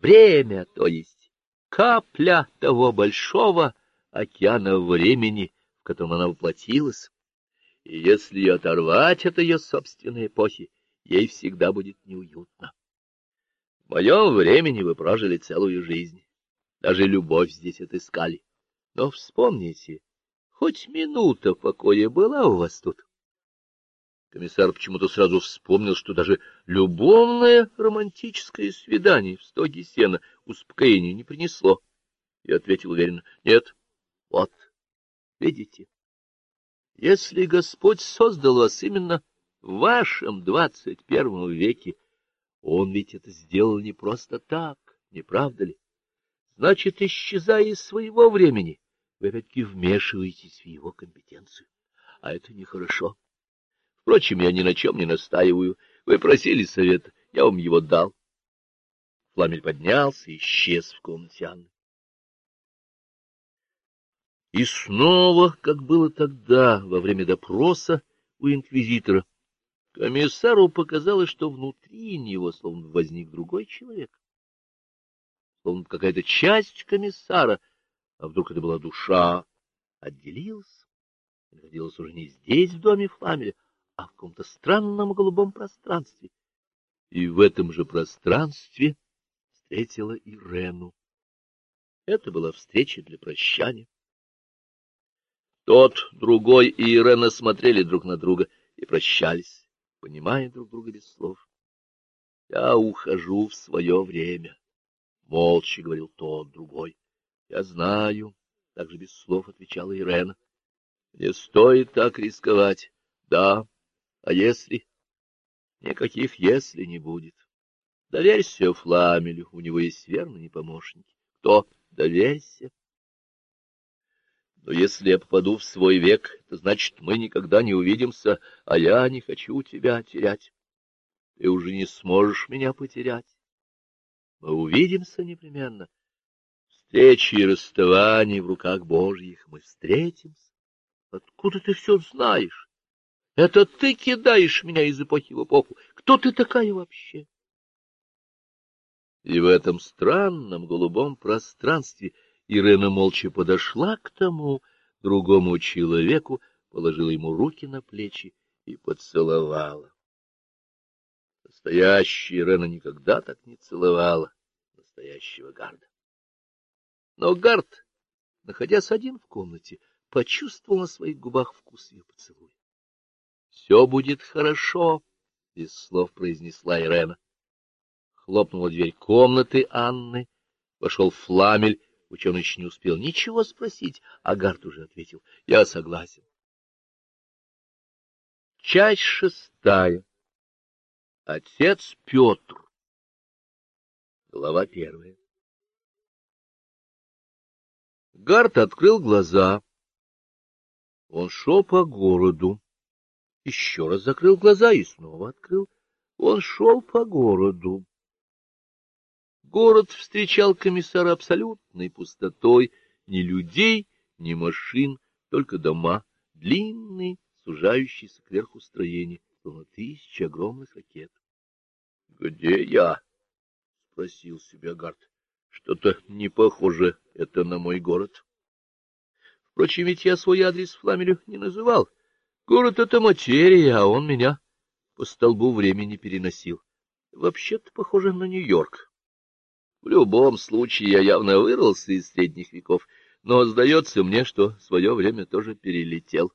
Время, то есть капля того большого океана времени, в котором она воплотилась. И если оторвать от ее собственной эпохи, ей всегда будет неуютно. В моем времени вы прожили целую жизнь. Даже любовь здесь отыскали. Но вспомните, хоть минута покоя была у вас тут. Комиссар почему-то сразу вспомнил, что даже любовное романтическое свидание в стоге сена успокоения не принесло, и ответил уверенно, — Нет, вот, видите, если Господь создал вас именно в вашем двадцать первом веке, Он ведь это сделал не просто так, не правда ли? Значит, исчезая из своего времени, вы опять-таки вмешиваетесь в его компетенцию, а это нехорошо. Впрочем, я ни на чем не настаиваю. Вы просили совета, я вам его дал. Фламель поднялся и исчез в комнате Анны. И снова, как было тогда, во время допроса у инквизитора, комиссару показалось, что внутри него словно возник другой человек. Словно какая-то часть комиссара, а вдруг это была душа, отделилась, находилась уже не здесь, в доме Фламеля, а в каком-то странном голубом пространстве. И в этом же пространстве встретила Ирену. Это была встреча для прощания. Тот, другой и Ирена смотрели друг на друга и прощались, понимая друг друга без слов. — Я ухожу в свое время, — молча говорил тот, другой. — Я знаю, — также без слов отвечала Ирена. — Не стоит так рисковать. Да, а если? Никаких «если» не будет. Доверься Фламелю, у него есть верные помощники. Кто? Доверься. Но если я попаду в свой век, то значит, мы никогда не увидимся, а я не хочу тебя терять. Ты уже не сможешь меня потерять. Мы увидимся непременно. Встречи и расставания в руках Божьих мы встретимся. Откуда ты все знаешь? Это ты кидаешь меня из эпохи в эпоху. Кто ты такая вообще? И в этом странном голубом пространстве Ирена молча подошла к тому другому человеку, положила ему руки на плечи и поцеловала. Настоящая Ирена никогда так не целовала настоящего Гарда. Но Гард, находясь один в комнате, почувствовал на своих губах вкус ее поцелуя. Все будет хорошо, — без слов произнесла Ирена. Хлопнула дверь комнаты Анны, вошел Фламель, ученый еще не успел ничего спросить, а Гард уже ответил, — я согласен. Часть шестая. Отец Петр. Глава первая. Гард открыл глаза. Он шел по городу еще раз закрыл глаза и снова открыл. Он шел по городу. Город встречал комиссара абсолютной пустотой, ни людей, ни машин, только дома, длинные, сужающиеся кверху строения, словно тысячи огромных ракет. — Где я? — спросил себя Гард. — Что-то не похоже это на мой город. Впрочем, ведь я свой адрес Фламелю не называл. — Город — это материя, а он меня по столбу времени переносил. Вообще-то похоже на Нью-Йорк. В любом случае, я явно вырвался из средних веков, но сдается мне, что свое время тоже перелетел.